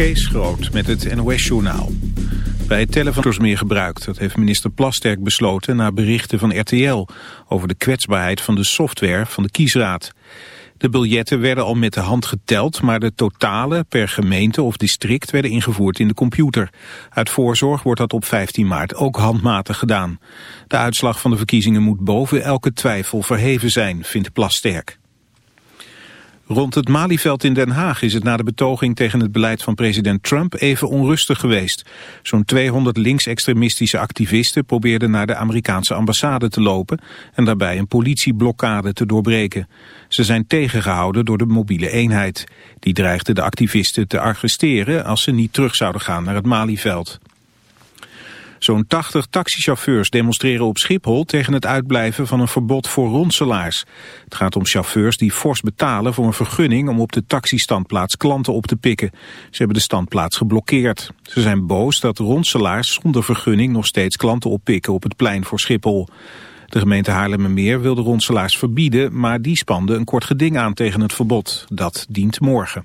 Kees Groot met het NOS-journaal. Bij het tellen van meer gebruikt. Dat heeft minister Plasterk besloten na berichten van RTL... over de kwetsbaarheid van de software van de kiesraad. De biljetten werden al met de hand geteld... maar de totalen per gemeente of district werden ingevoerd in de computer. Uit voorzorg wordt dat op 15 maart ook handmatig gedaan. De uitslag van de verkiezingen moet boven elke twijfel verheven zijn, vindt Plasterk. Rond het Malieveld in Den Haag is het na de betoging tegen het beleid van president Trump even onrustig geweest. Zo'n 200 linksextremistische activisten probeerden naar de Amerikaanse ambassade te lopen en daarbij een politieblokkade te doorbreken. Ze zijn tegengehouden door de mobiele eenheid. Die dreigde de activisten te arresteren als ze niet terug zouden gaan naar het Malieveld. Zo'n 80 taxichauffeurs demonstreren op Schiphol tegen het uitblijven van een verbod voor ronselaars. Het gaat om chauffeurs die fors betalen voor een vergunning om op de taxistandplaats klanten op te pikken. Ze hebben de standplaats geblokkeerd. Ze zijn boos dat ronselaars zonder vergunning nog steeds klanten oppikken op het plein voor Schiphol. De gemeente Haarlemmermeer wil de ronselaars verbieden, maar die spande een kort geding aan tegen het verbod. Dat dient morgen.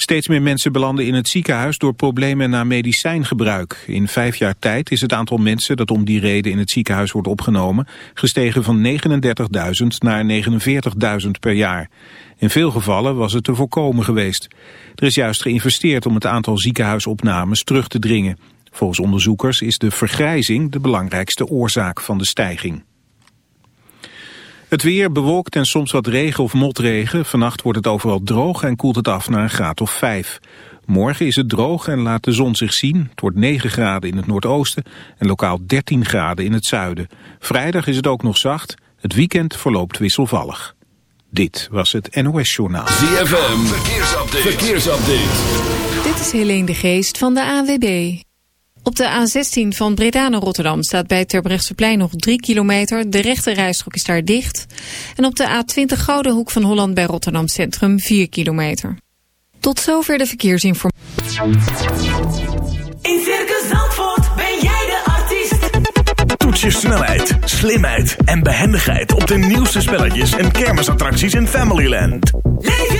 Steeds meer mensen belanden in het ziekenhuis door problemen na medicijngebruik. In vijf jaar tijd is het aantal mensen dat om die reden in het ziekenhuis wordt opgenomen gestegen van 39.000 naar 49.000 per jaar. In veel gevallen was het te voorkomen geweest. Er is juist geïnvesteerd om het aantal ziekenhuisopnames terug te dringen. Volgens onderzoekers is de vergrijzing de belangrijkste oorzaak van de stijging. Het weer bewolkt en soms wat regen of motregen. Vannacht wordt het overal droog en koelt het af naar een graad of 5. Morgen is het droog en laat de zon zich zien. Het wordt 9 graden in het noordoosten en lokaal 13 graden in het zuiden. Vrijdag is het ook nog zacht. Het weekend verloopt wisselvallig. Dit was het NOS Journaal. ZFM, verkeersupdate. verkeersupdate. Dit is Helene de Geest van de AWB. Op de A16 van Breda naar Rotterdam staat bij Terbrechtseplein nog 3 kilometer. De rechte rijstrook is daar dicht. En op de A20 Gouden Hoek van Holland bij Rotterdam Centrum 4 kilometer. Tot zover de verkeersinformatie. In Circus Zandvoort ben jij de artiest. Toets je snelheid, slimheid en behendigheid op de nieuwste spelletjes en kermisattracties in Familyland. Leef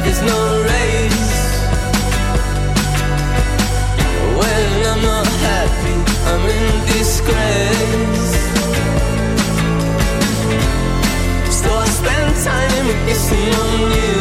life is no race. When I'm not happy, I'm in disgrace. I spend time on you.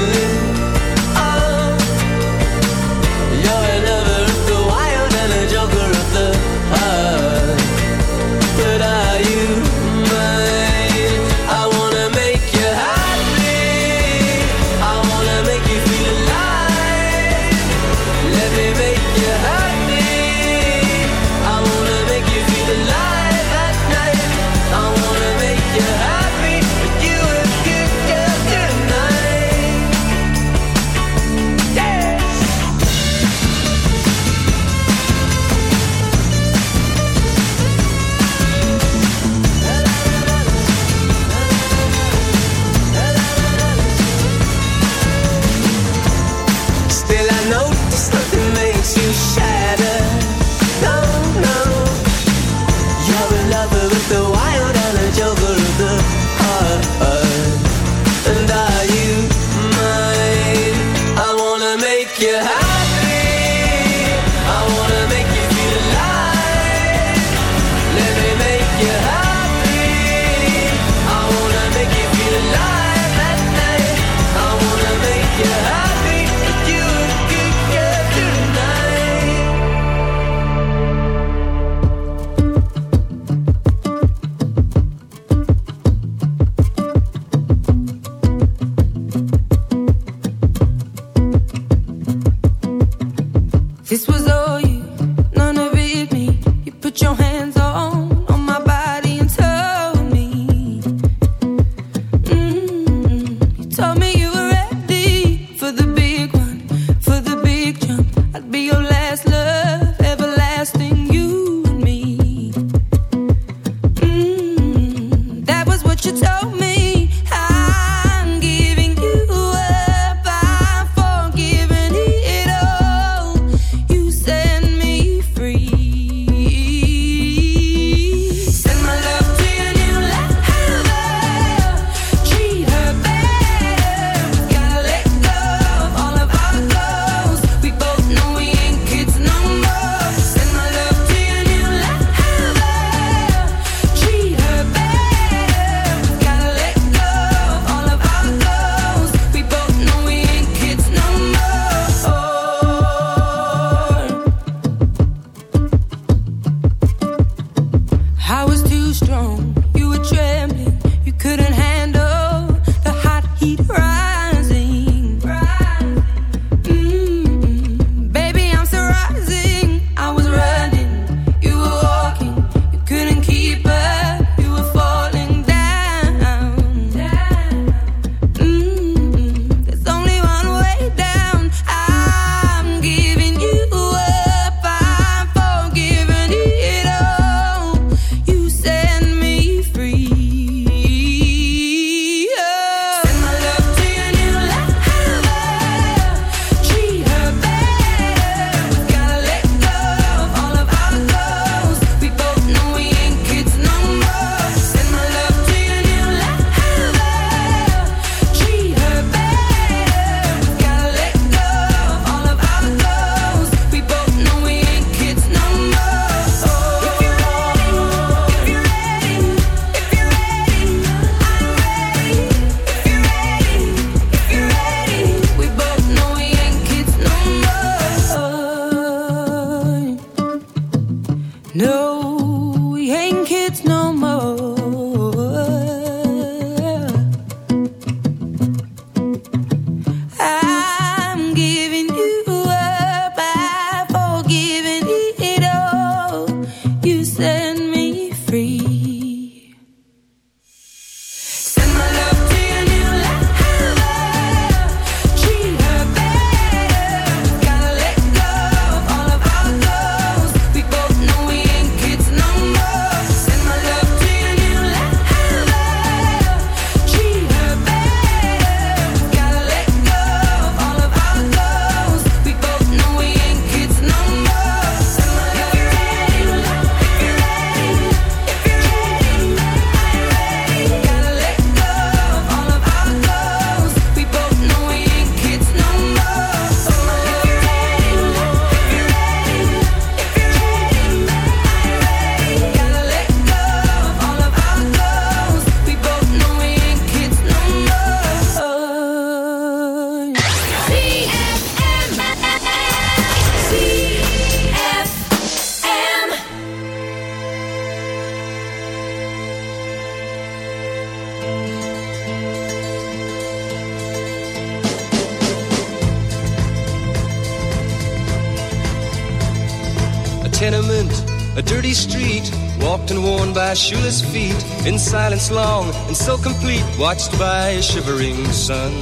Silence long and so complete, watched by a shivering sun.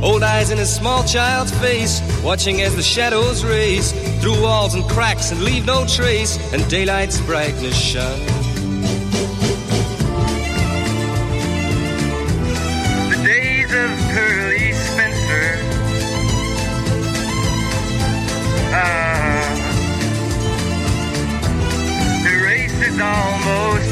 Old eyes in a small child's face, watching as the shadows race through walls and cracks and leave no trace, and daylight's brightness shun. The days of Pearly Spencer. Ah, the race is almost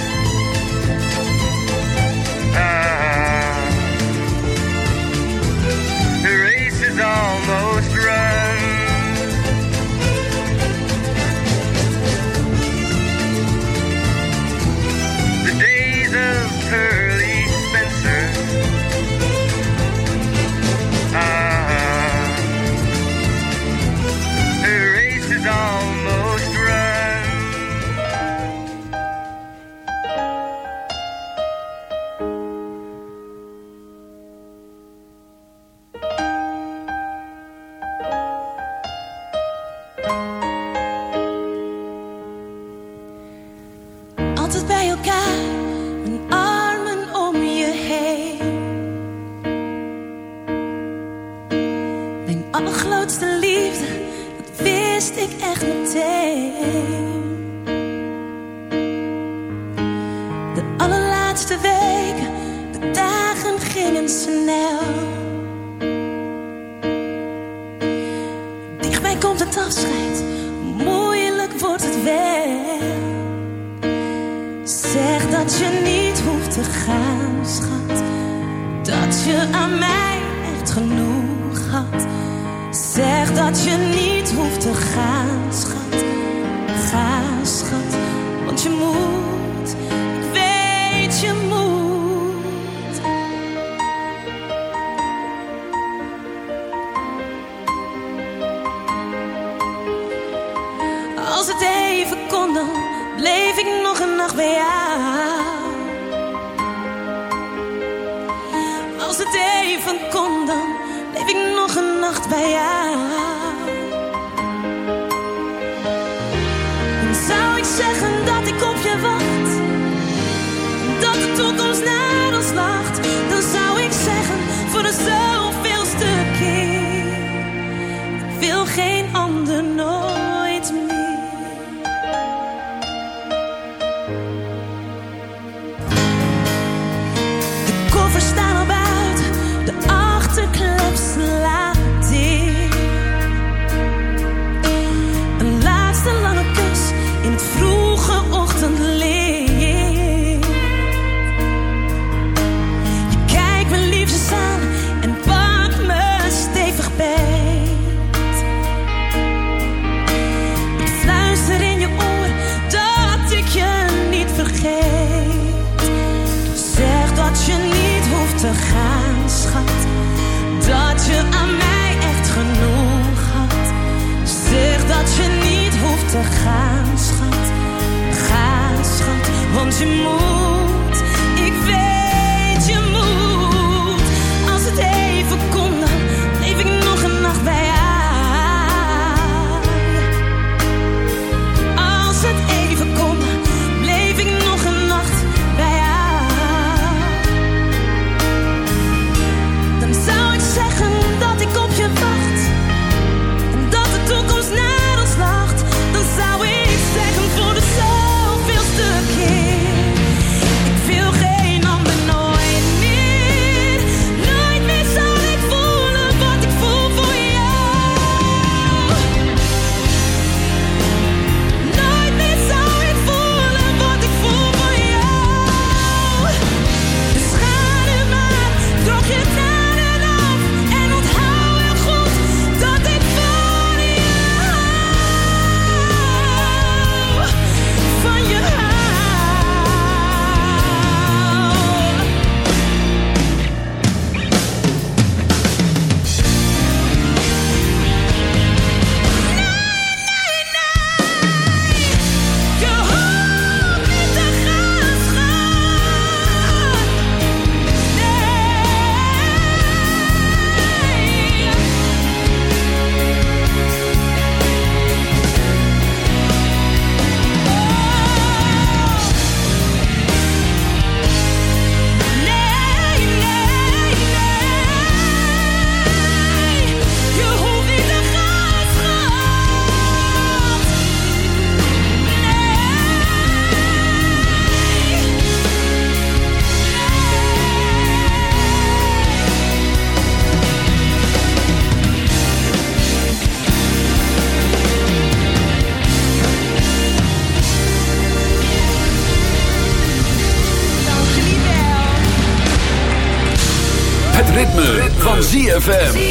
Almost run. ZFM.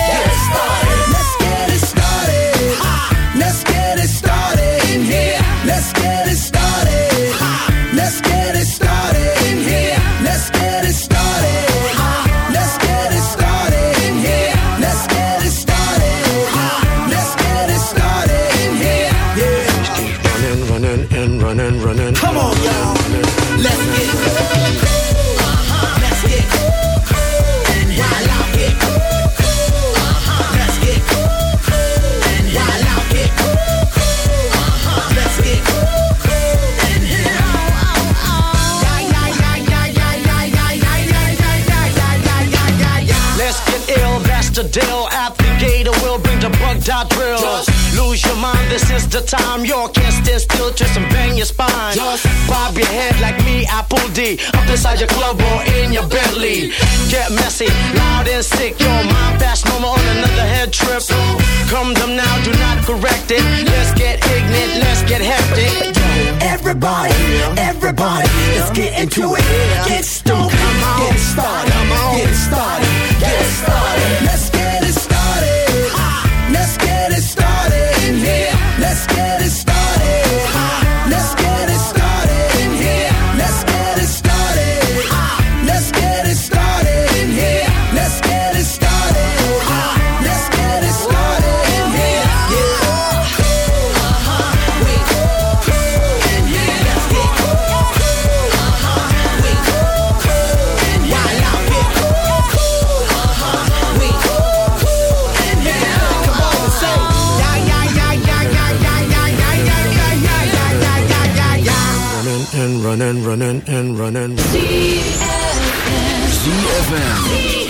This is the time. You can't stand still, twist and bang your spine. Just Bob your head like me, Apple D. Up inside your club or in your Bentley. Get messy, loud and sick. Your mind fast, no more on another head trip. Come them now, do not correct it. Let's get ignorant, let's get hectic. Everybody, everybody, let's get into it. Get stupid, running, and running. ZFM.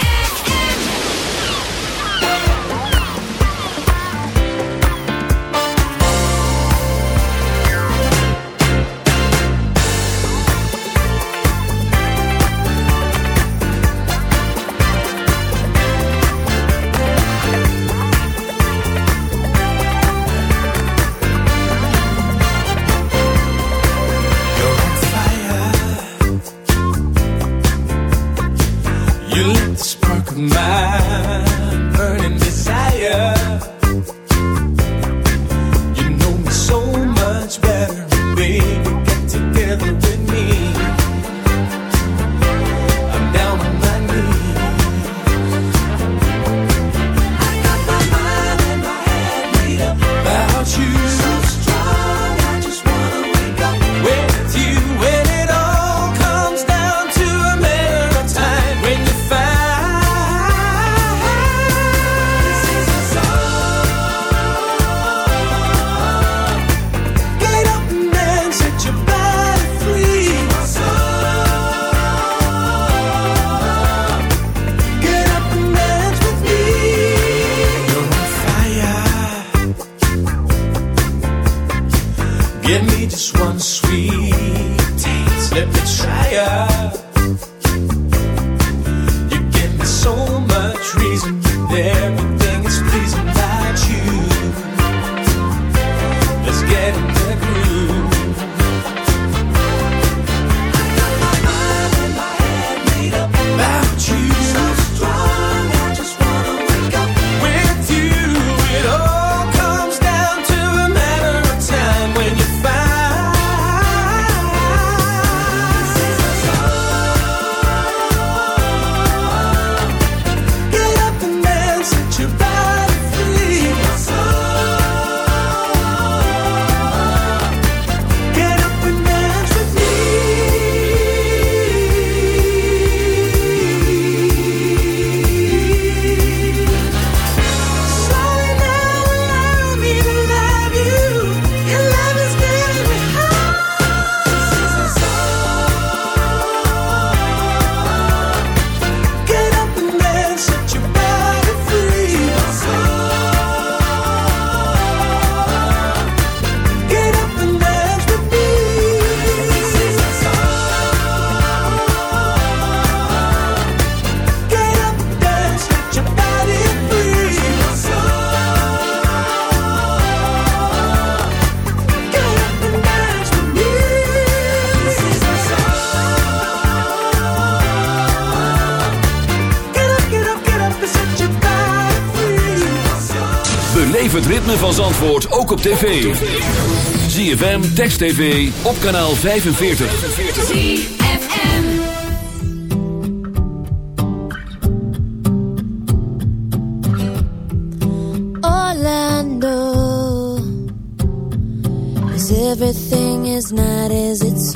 Het ritme van Zandvoort ook op tv. ZFM, Text TV, op kanaal 45. ZFM Is everything is not as it's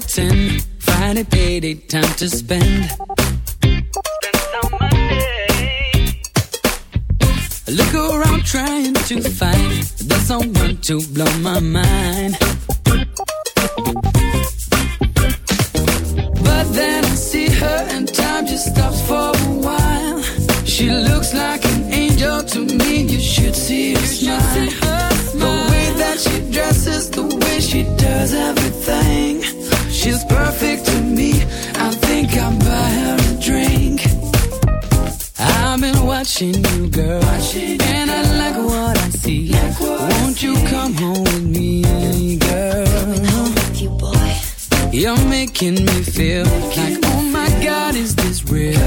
10. Friday payday, time to spend. I look around trying to find the someone to blow my mind. But then I see her and time just stops for a while. She looks like an angel to me. You should see her smile. The way that she dresses, the way she does everything. She's perfect to me. I think I'll buy her a drink. I've been watching you, girl, and I like what I see. Won't you come home with me, girl? You're making me feel like, oh my God, is this real?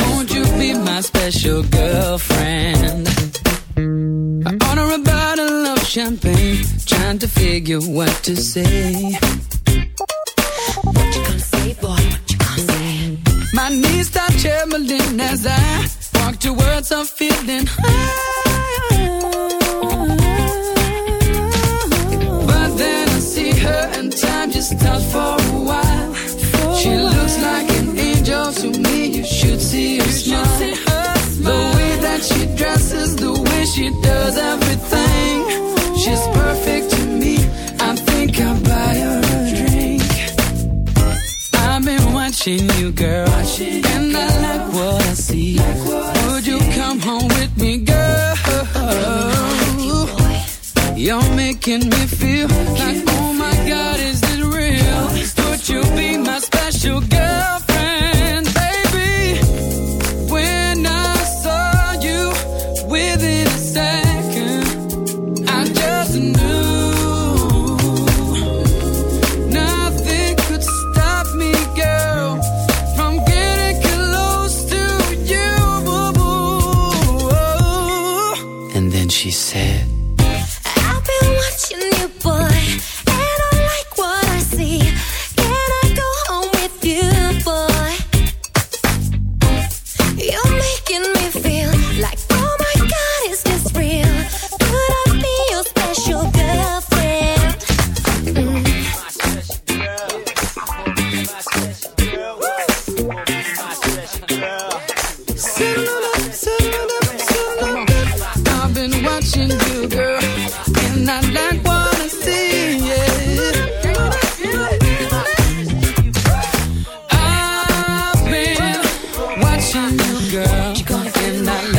Won't you be my special girlfriend? I order a bottle of champagne, trying to figure what to say. Trembling as I walk towards her feeling high. But then I see her and time just stops for a while. She looks like an angel to me. You should see her smile. The way that she dresses, the way she does everything. She's perfect watching you, girl, and I like what I see. Would you come home with me, girl? You're making me feel like, oh my God, is this real? Would you be my special? special you,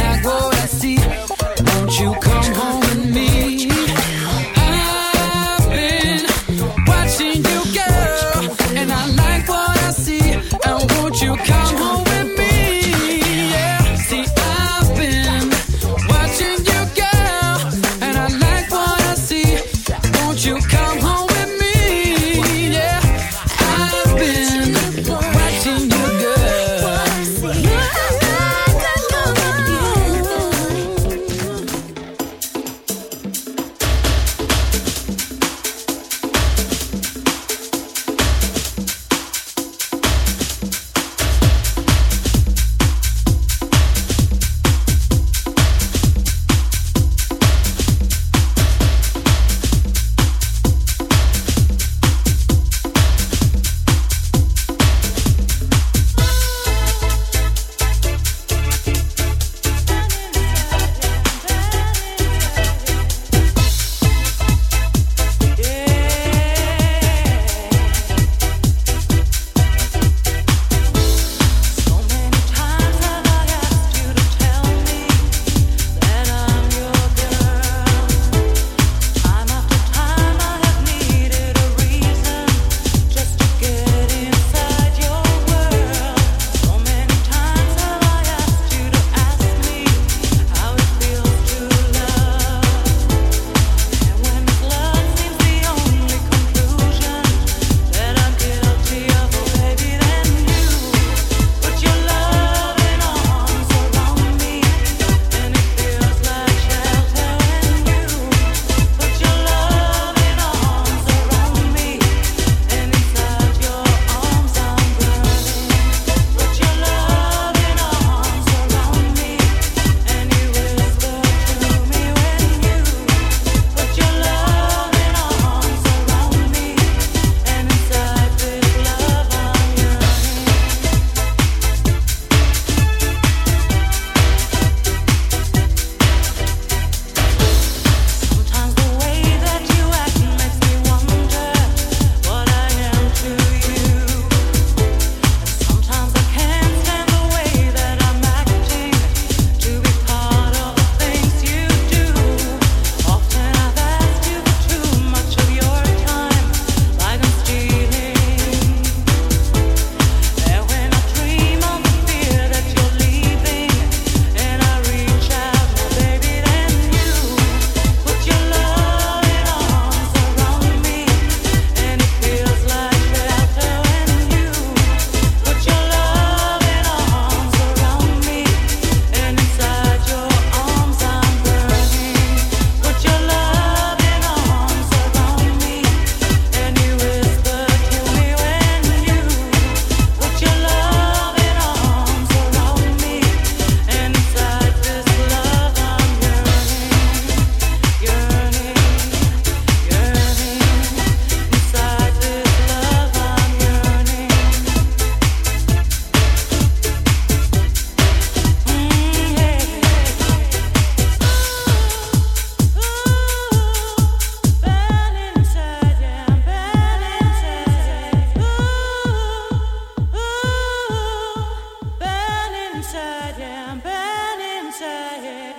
I'm burning inside.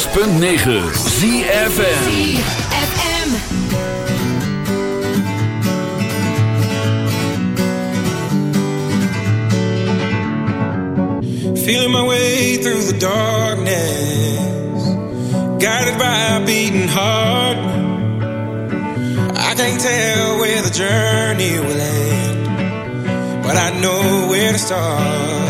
106.9 ZFN Feeling my way through the darkness Guided by a beating heart. I can't tell where the journey will end But I know where to start.